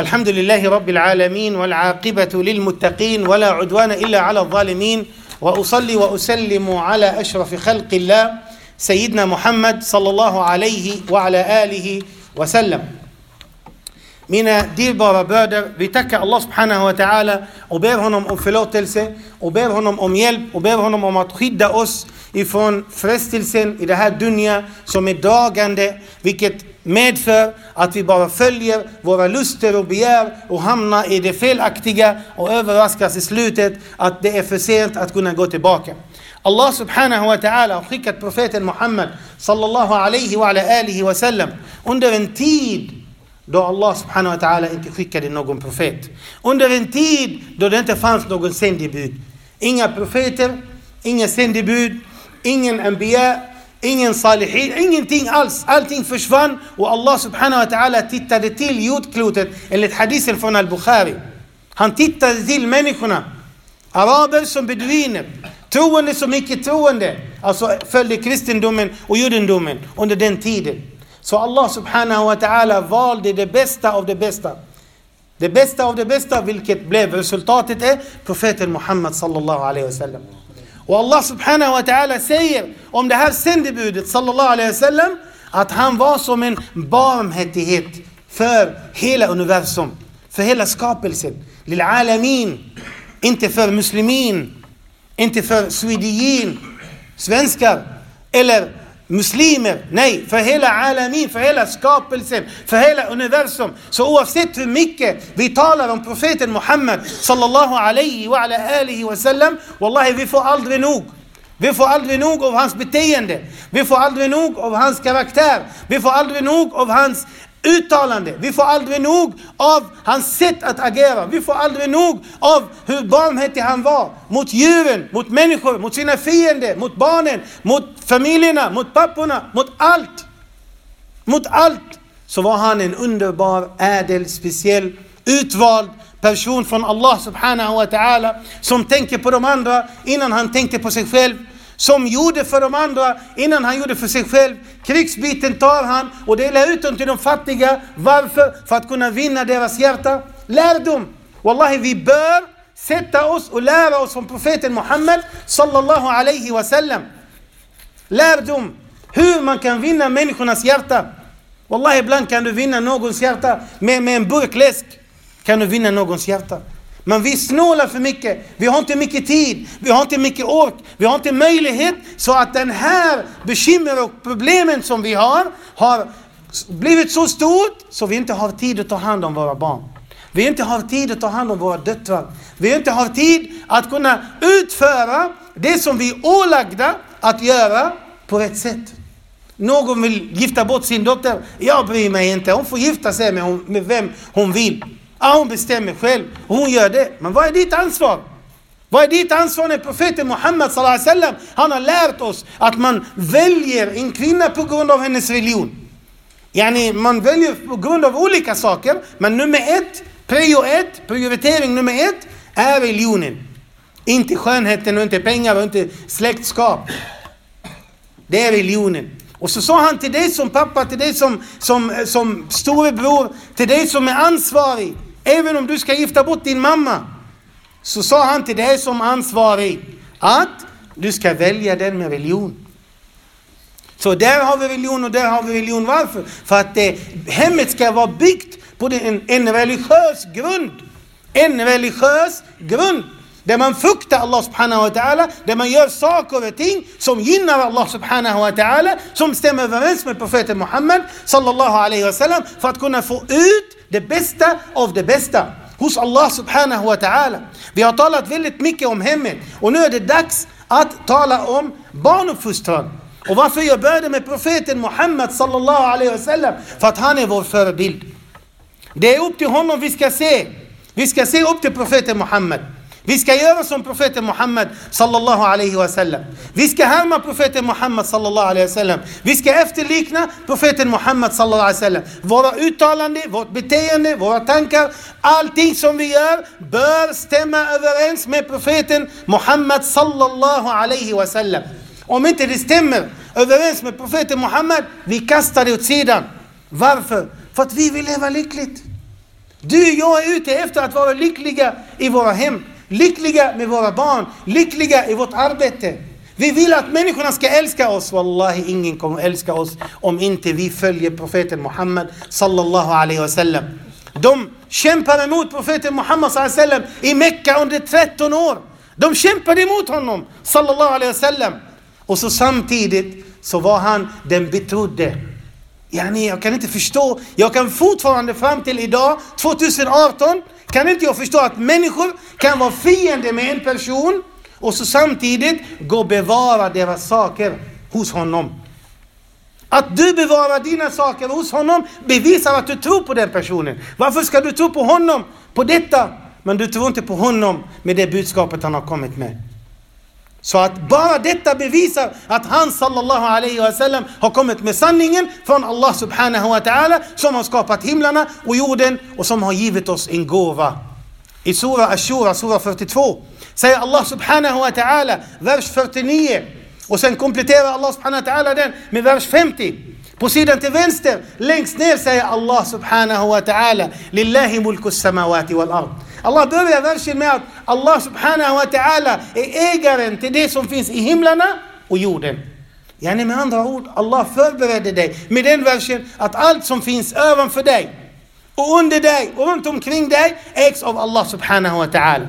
الحمد لله رب العالمين والعاقبة للمتقين ولا عدوان إلا على الظالمين وأصلي وأسلم على أشرف خلق الله سيدنا محمد صلى الله عليه وعلى آله وسلم. من ديبر بودا بتك الله سبحانه وتعالى وبيرهنم أم فلوتلسة وبيرهنم أم يلب وبيرهنم أم أتخيد ifrån frestelsen i det här dunja som är dagande, vilket medför att vi bara följer våra luster och begär och hamnar i det felaktiga och överraskas i slutet att det är för sent att kunna gå tillbaka. Allah subhanahu wa ta'ala har skickat profeten Muhammad sallallahu alaihi wa ala alihi wa sallam under en tid då Allah subhanahu wa ta'ala inte skickade någon profet. Under en tid då det inte fanns någon sändebud. Inga profeter, inga sändebud, ingen anbiya, ingen salihin, ingenting alls. Allting försvann och Allah subhanahu wa ta'ala tittade till jordklotet enligt hadisen från al-Bukhari. Han tittade till människorna. Araber som beduiner, troende som icke troende, alltså följde kristendomen och judendomen under den tiden. Så Allah subhanahu wa ta'ala valde det bästa av det bästa. Det bästa av det bästa, vilket blev resultatet är profeten Muhammad sallallahu alaihi wasallam. Och Allah subhanahu wa ta'ala säger om det här sändebudet sallallahu alaihi wasallam att han var som en barmhärtighet för hela universum, för hela skapelsen. Lil alamin, inte för muslimin, inte för swediin, svenskar eller muslimer, nej, för hela alamin, för hela skapelsen, för hela universum. Så oavsett hur mycket vi talar om profeten Muhammed, sallallahu alaihi wa ala alihi wa sallam, wallahi vi får aldrig nog. Vi får aldrig nog av hans beteende. Vi får aldrig nog av hans karaktär. Vi får aldrig nog av hans uttalande. Vi får aldrig nog av hans sätt att agera. Vi får aldrig nog av hur barmhärtig han var mot djuren, mot människor, mot sina fiender, mot barnen, mot familjerna, mot papporna, mot allt. Mot allt så var han en underbar, ädel, speciell, utvald person från Allah subhanahu wa ta'ala som tänker på de andra innan han tänkte på sig själv som gjorde för de andra innan han gjorde för sig själv. Krigsbiten tar han och delar ut den till de fattiga. Varför? För att kunna vinna deras hjärta. Lärdom! Wallahi, vi bör sätta oss och lära oss från profeten Muhammed sallallahu alaihi wasallam. Lärdom! Hur man kan vinna människornas hjärta. Wallahi, ibland kan du vinna någons hjärta med, med en burk läsk. Kan du vinna någons hjärta. Men vi snålar för mycket. Vi har inte mycket tid. Vi har inte mycket ork. Vi har inte möjlighet. Så att den här bekymmer och problemen som vi har, har blivit så stort så vi inte har tid att ta hand om våra barn. Vi inte har tid att ta hand om våra döttrar. Vi inte har tid att kunna utföra det som vi är ålagda att göra på rätt sätt. Någon vill gifta bort sin dotter. Jag bryr mig inte. Hon får gifta sig med, med vem hon vill. Ja, hon bestämmer själv. Hon gör det. Men vad är ditt ansvar? Vad är ditt ansvar när profeten Muhammed sallam, han har lärt oss att man väljer en kvinna på grund av hennes religion. Yani man väljer på grund av olika saker, men nummer ett, prio ett, prioritering nummer ett är religionen. Inte skönheten och inte pengar och inte släktskap. Det är religionen. Och så sa han till dig som pappa, till dig som, som, eh, som storebror, till dig som är ansvarig. Även om du ska gifta bort din mamma. Så sa han till dig som ansvarig att du ska välja den med religion. Så där har vi religion och där har vi religion. Varför? För att det, hemmet ska vara byggt på en, en religiös grund. En religiös grund. Där man fuktar Allah subhanahu wa ta'ala, där man gör saker och ting som gynnar Allah subhanahu wa ta'ala, som stämmer överens med profeten Muhammed, sallallahu alaihi wasallam för att kunna få ut det bästa av det bästa hos Allah subhanahu wa ta'ala. Vi har talat väldigt mycket om hemmet och nu är det dags att tala om barnuppfostran. Och varför jag började med profeten Muhammed, sallallahu alaihi wasallam? För att han är vår förebild. Det är upp till honom vi ska se. Vi ska se upp till profeten Muhammed. Vi ska göra som profeten Muhammed, sallallahu alaihi wasallam. Vi ska härma profeten Muhammed, sallallahu alaihi wasallam. Vi ska efterlikna profeten Muhammed sallallahu alaihi wasallam. Våra uttalanden, vårt beteende, våra tankar, allting som vi gör bör stämma överens med profeten Muhammed sallallahu alaihi wasallam. Om inte det stämmer överens med profeten Muhammed, vi kastar det åt sidan. Varför? För att vi vill leva lyckligt. Du och jag är ute efter att vara lyckliga i våra hem, lyckliga med våra barn, lyckliga i vårt arbete. Vi vill att människorna ska älska oss. Wallahi, ingen kommer älska oss om inte vi följer profeten Muhammed sallallahu alaihi wasallam. De kämpade emot profeten Muhammed sallallahu alaihi wasallam i Mekka under 13 år. De kämpade emot honom sallallahu alaihi wasallam. Och så samtidigt så var han den betrodde. Yani, jag kan inte förstå, jag kan fortfarande fram till idag, 2018, kan inte jag förstå att människor kan vara fiende med en person och så samtidigt gå och bevara deras saker hos honom. Att du bevarar dina saker hos honom bevisar att du tror på den personen. Varför ska du tro på honom på detta, men du tror inte på honom med det budskapet han har kommit med? Så att bara detta bevisar att han sallallahu alaihi wasallam har kommit med sanningen från Allah subhanahu wa ta'ala som har skapat himlarna och jorden och som har givit oss en gåva. I Sura Ashura, Sura 42, säger Allah subhanahu wa ta'ala, vers 49. Och sen kompletterar Allah subhanahu wa ta'ala den med vers 50. På sidan till vänster, längst ner säger Allah subhanahu wa ta'ala, Lillahi mulku samawati wal ard. Allah börjar versen med att Allah subhanahu wa ta'ala är ägaren till det som finns i himlarna och jorden. Yani med andra ord, Allah förberedde dig med den versen att allt som finns ovanför dig och under dig och runt omkring dig ägs av Allah subhanahu wa ta'ala.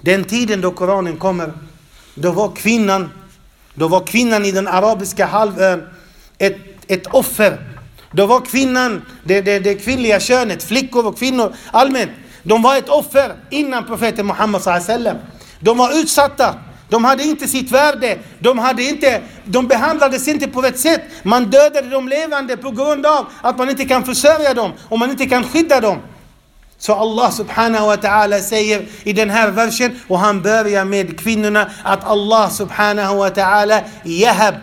Den tiden då Koranen kommer, då var kvinnan, då var kvinnan i den arabiska halvön ett, ett offer. Då var kvinnan, det, det, det kvinnliga könet, flickor och kvinnor allmänt, de var ett offer innan profeten Muhammed sallam. De var utsatta. De hade inte sitt värde. De, hade inte, de behandlades inte på rätt sätt. Man dödade de levande på grund av att man inte kan försörja dem och man inte kan skydda dem. Så Allah subhanahu wa ta'ala säger i den här versen, och han börjar med kvinnorna, att Allah subhanahu wa ta'ala jahab.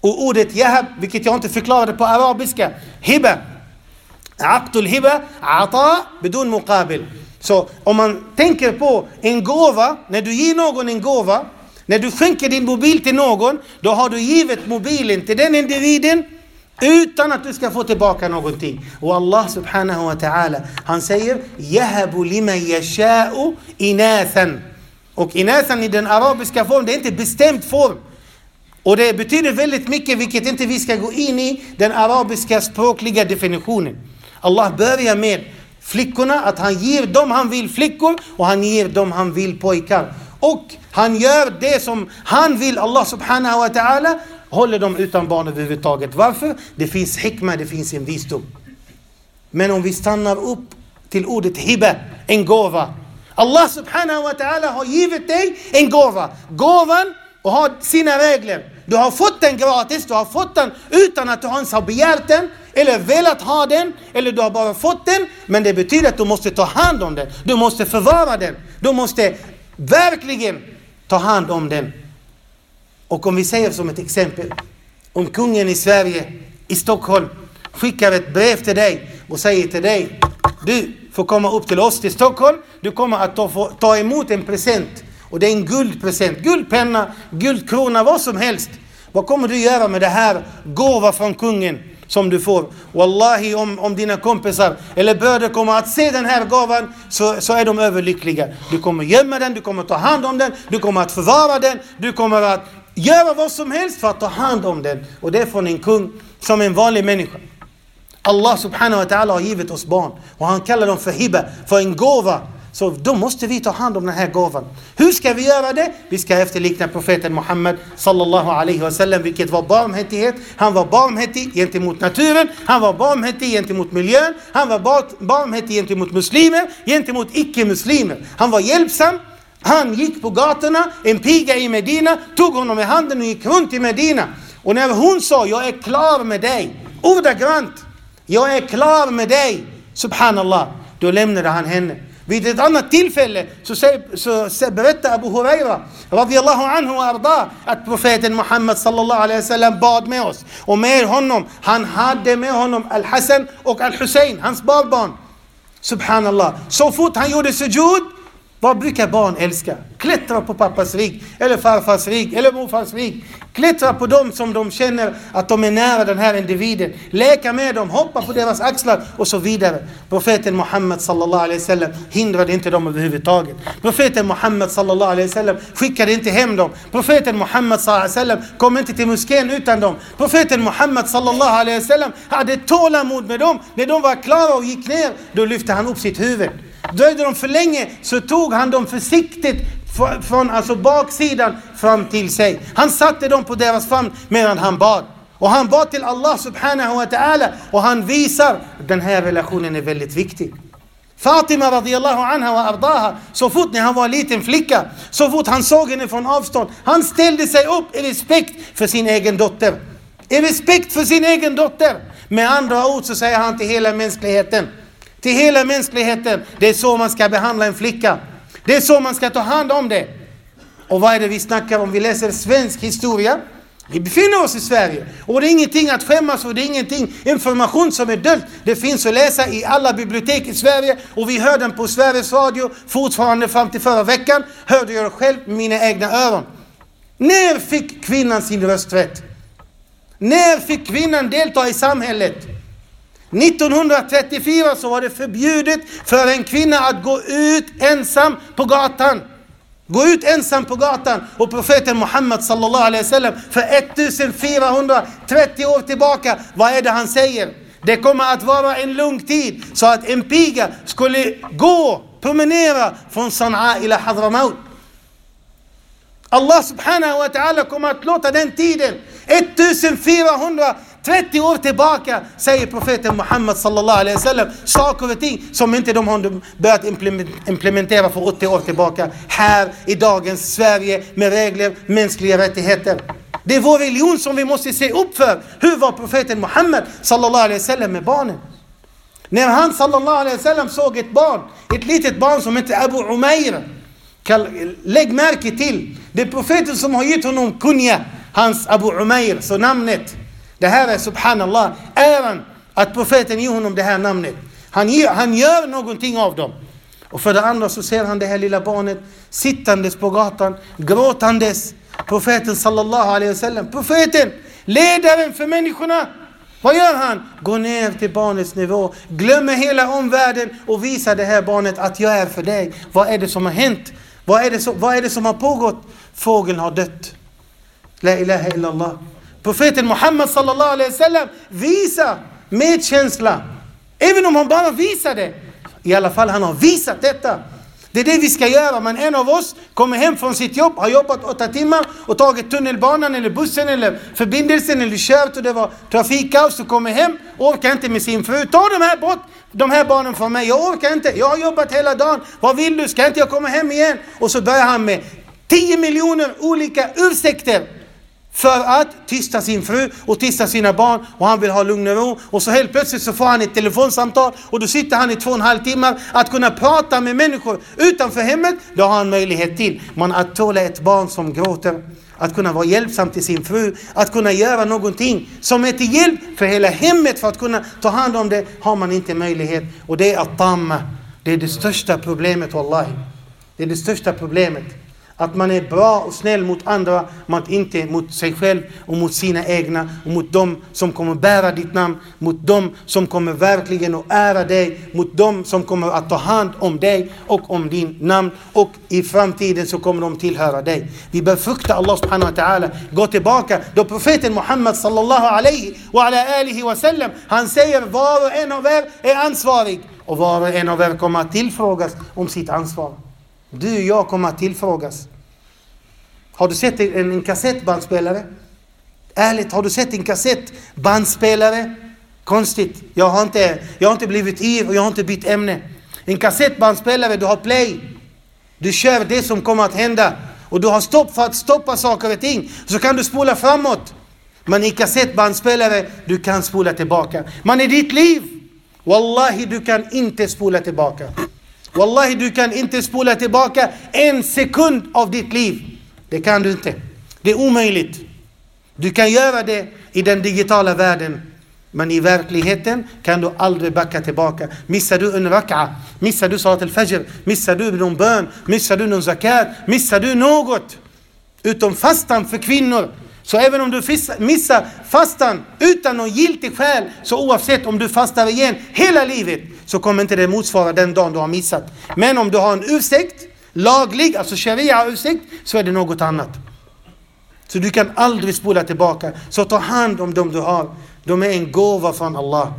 Och ordet jahab, vilket jag inte förklarade på arabiska, hiba. Aqtul hiba, ata bedun muqabil. Så om man tänker på en gåva, när du ger någon en gåva, när du skänker din mobil till någon, då har du givit mobilen till den individen utan att du ska få tillbaka någonting. Och Allah subhanahu wa ta'ala, han säger Yahabu liman yasha'u inathan. Och inathan i den arabiska formen, det är inte bestämd form. Och det betyder väldigt mycket, vilket inte vi ska gå in i, den arabiska språkliga definitionen. Allah börjar med flickorna, att han ger dem han vill flickor och han ger dem han vill pojkar. Och han gör det som han vill, Allah subhanahu wa ta'ala, håller dem utan barn överhuvudtaget. Varför? Det finns hikma, det finns en visdom. Men om vi stannar upp till ordet hiba, en gåva. Allah subhanahu wa ta'ala har givit dig en gåva. Gåvan och har sina regler. Du har fått den gratis, du har fått den utan att du ens har begärt den eller velat ha den, eller du har bara fått den. Men det betyder att du måste ta hand om den. Du måste förvara den. Du måste verkligen ta hand om den. Och om vi säger som ett exempel, om kungen i Sverige, i Stockholm, skickar ett brev till dig och säger till dig, du får komma upp till oss till Stockholm, du kommer att ta, ta emot en present. Och det är en guldpresent, guldpenna, guldkrona, vad som helst. Vad kommer du göra med det här gåva från kungen som du får? Wallahi om, om dina kompisar eller bröder kommer att se den här gåvan så, så är de överlyckliga. Du kommer gömma den, du kommer ta hand om den, du kommer att förvara den, du kommer att göra vad som helst för att ta hand om den. Och det är från en kung som en vanlig människa. Allah subhanahu wa ta'ala har givit oss barn och han kallar dem för hiba, för en gåva. Så då måste vi ta hand om den här gåvan. Hur ska vi göra det? Vi ska efterlikna profeten Muhammed sallallahu alaihi wasallam, vilket var barmhärtighet. Han var barmhärtig gentemot naturen, han var barmhärtig gentemot miljön, han var barmhärtig gentemot muslimer, gentemot icke-muslimer. Han var hjälpsam, han gick på gatorna, en piga i Medina tog honom i handen och gick runt i Medina. Och när hon sa, jag är klar med dig, ordagrant, jag är klar med dig, subhanallah, då lämnade han henne. Vid ett annat tillfälle så, så, så berättar Abu Huraira radiallahu anhu och arda att profeten Muhammed sallallahu alaihi wasallam bad med oss. Och med honom, han hade med honom Al-Hassan och Al-Hussein, hans barnbarn. Subhanallah. Så fort han gjorde sujud Vad brukar barn älska? Klättra på pappas rygg, eller farfars rygg, eller morfars rygg. Klättra på dem som de känner att de är nära den här individen. Leka med dem, hoppa på deras axlar och så vidare. Profeten Muhammed sallallahu alaihi wasallam hindrade inte dem överhuvudtaget. Profeten Muhammed sallallahu alaihi wasallam skickade inte hem dem. Profeten Muhammed sallallahu alaihi wasallam kom inte till moskén utan dem. Profeten Muhammed sallallahu alaihi wasallam hade tålamod med dem. När de var klara och gick ner, då lyfte han upp sitt huvud. Dröjde de för länge så tog han dem försiktigt från alltså baksidan fram till sig. Han satte dem på deras famn medan han bad. Och han bad till Allah subhanahu wa ta'ala och han visar att den här relationen är väldigt viktig. Fatima radiallahu anha wa ardaha, så fort när han var en liten flicka, så fort han såg henne från avstånd, han ställde sig upp i respekt för sin egen dotter. I respekt för sin egen dotter. Med andra ord så säger han till hela mänskligheten, till hela mänskligheten. Det är så man ska behandla en flicka. Det är så man ska ta hand om det. Och vad är det vi snackar om? Vi läser svensk historia. Vi befinner oss i Sverige och det är ingenting att skämmas för, det är ingenting information som är döld. Det finns att läsa i alla bibliotek i Sverige och vi hör den på Sveriges Radio fortfarande fram till förra veckan. Hörde jag det själv med mina egna öron. När fick kvinnan sin rösträtt? När fick kvinnan delta i samhället? 1934 så var det förbjudet för en kvinna att gå ut ensam på gatan. Gå ut ensam på gatan. Och profeten Muhammed sallallahu alaihi wasallam för 1430 år tillbaka, vad är det han säger? Det kommer att vara en lång tid så att en piga skulle gå, promenera från Sana'a ila Hadramaut. Allah subhanahu wa ta'ala kommer att låta den tiden, 1400 30 år tillbaka säger profeten Muhammed sallallahu alaihi wasallam saker och ting som inte de har börjat implementera för 80 år tillbaka här i dagens Sverige med regler, mänskliga rättigheter. Det är vår religion som vi måste se upp för. Hur var profeten Muhammed sallallahu alaihi wasallam med barnen? När han sallallahu alaihi wasallam såg ett barn, ett litet barn som hette Abu Umair. Lägg märke till, det är profeten som har gett honom kunja, hans Abu Umair, så namnet. Det här är subhanallah äran att profeten ger honom det här namnet. Han, ger, han gör någonting av dem. Och för det andra så ser han det här lilla barnet sittandes på gatan, gråtandes. Profeten sallallahu alaihi wasallam, profeten, ledaren för människorna. Vad gör han? Går ner till barnets nivå, glömmer hela omvärlden och visar det här barnet att jag är för dig. Vad är det som har hänt? Vad är det som, vad är det som har pågått? Fågeln har dött. La ilaha illallah. Profeten Muhammed sallallahu alaihi wasallam visar medkänsla. Även om han bara visar det. I alla fall, han har visat detta. Det är det vi ska göra. Men en av oss kommer hem från sitt jobb, har jobbat åtta timmar och tagit tunnelbanan eller bussen eller förbindelsen eller kört och det var trafikkaos och kommer hem, orkar inte med sin fru. Ta de här bort, de här barnen från mig. Jag orkar inte. Jag har jobbat hela dagen. Vad vill du? Ska inte jag komma hem igen? Och så börjar han med 10 miljoner olika ursäkter för att tysta sin fru och tysta sina barn och han vill ha lugn och ro. Och så helt plötsligt så får han ett telefonsamtal och då sitter han i två och en halv timmar att kunna prata med människor utanför hemmet. Då har han möjlighet till. Man att tåla ett barn som gråter. Att kunna vara hjälpsam till sin fru, att kunna göra någonting som är till hjälp för hela hemmet för att kunna ta hand om det har man inte möjlighet. Och det är att tamma. Det är det största problemet wallahi. Det är det största problemet. Att man är bra och snäll mot andra, men inte mot sig själv och mot sina egna och mot dem som kommer bära ditt namn, mot dem som kommer verkligen att ära dig, mot dem som kommer att ta hand om dig och om din namn och i framtiden så kommer de tillhöra dig. Vi bör frukta Allah subhanahu wa ta'ala, gå tillbaka då profeten Muhammad sallallahu alaihi wa ala alihi wa sallam, han säger var och en av er är ansvarig och var och en av er kommer att tillfrågas om sitt ansvar. Du och jag kommer att tillfrågas. Har du sett en, en kassettbandspelare? Ärligt, har du sett en kassettbandspelare? Konstigt. Jag har inte, jag har inte blivit yr och jag har inte bytt ämne. En kassettbandspelare, du har play. Du kör det som kommer att hända. Och du har stopp för att stoppa saker och ting. Så kan du spola framåt. Men i kassettbandspelare, du kan spola tillbaka. Men i ditt liv, Wallahi, du kan inte spola tillbaka. Wallahi, du kan inte spola tillbaka en sekund av ditt liv. Det kan du inte. Det är omöjligt. Du kan göra det i den digitala världen. Men i verkligheten kan du aldrig backa tillbaka. Missar du en raka, missar du salat al-fajr, missar du någon bön, missar du någon zakat, missar du något utom fastan för kvinnor. Så även om du missar fastan utan någon giltig skäl, så oavsett om du fastar igen hela livet, så kommer inte det motsvara den dagen du har missat. Men om du har en ursäkt, laglig, alltså sharia-ursäkt, så är det något annat. Så du kan aldrig spola tillbaka. Så ta hand om dem du har. De är en gåva från Allah.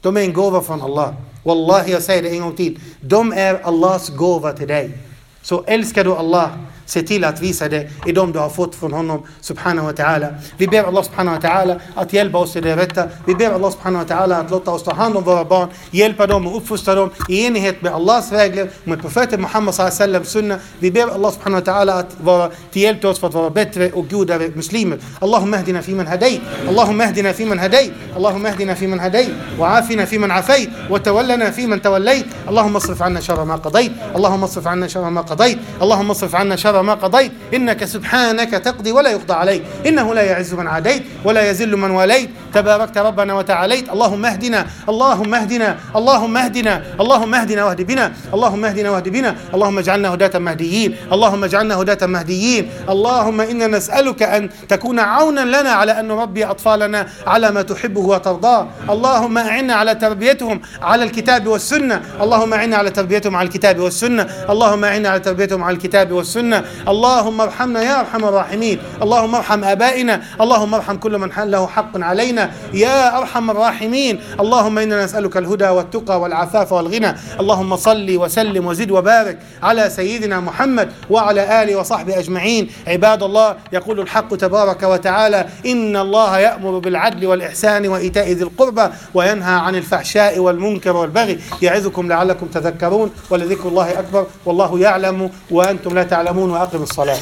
De är en gåva från Allah. Wallahi, jag säger det en gång till. De är Allahs gåva till dig. Så älskar du Allah, Se till att visa det i dem du har fått från honom subhanahu wa ta'ala. Vi ber Allah subhanahu wa ta'ala att hjälpa oss till det rätta. Vi ber Allah subhanahu wa ta'ala att låta oss ta hand om våra barn, hjälpa dem och uppfostra dem i enighet med Allahs regler och med profeten Muhammad sallallahu sunna. Vi ber Allah subhanahu wa ta'ala att vara till hjälp till oss för att vara bättre och godare muslimer. Allahumma اهدنا فيمن هديت اللهم اهدنا فيمن هديت اللهم اهدنا فيمن هديت وعافنا فيمن عافيت وتولنا فيمن توليت اللهم اصرف عنا شر ما قضيت اللهم اصرف عنا شر ما قضيت اللهم اصرف عنا شر ما قضيت. إنك سبحانك تقضي ولا يقضى عليك. إنه لا يعز من عاديت ولا يذل من واليت تباركت ربنا وتعاليت. اللهم اهدنا اللهم اهدنا اللهم اهدنا اللهم اهدنا واهد بنا اللهم اهدنا واهد بنا. اللهم اجعلنا هداة مهديين. اللهم اجعلنا هداة مهديين. اللهم إنا نسألك أن تكون عونا لنا على أن نربي أطفالنا على ما تحبه وترضاه. اللهم أعنا على تربيتهم على الكتاب والسنة. اللهم أعنا على تربيتهم على الكتاب والسنة. اللهم أعنا على تربيتهم على الكتاب والسنة. اللهم ارحمنا يا أرحم الراحمين. اللهم ارحم آبائنا. اللهم ارحم كل من له حق علينا. يا أرحم الراحمين. اللهم إنا نسألك الهدى والتقى والعفاف والغنى. اللهم صل وسلم وزد وبارك على سيدنا محمد وعلى آله وصحبه أجمعين. عباد الله يقول الحق تبارك وتعالى إن الله يأمر بالعدل والإحسان وإيتاء ذي القربى وينهى عن الفحشاء والمنكر والبغي يعظكم لعلكم تذكرون. ولذكر الله أكبر. والله يعلم وأنتم لا تعلمون. واقم الصلاه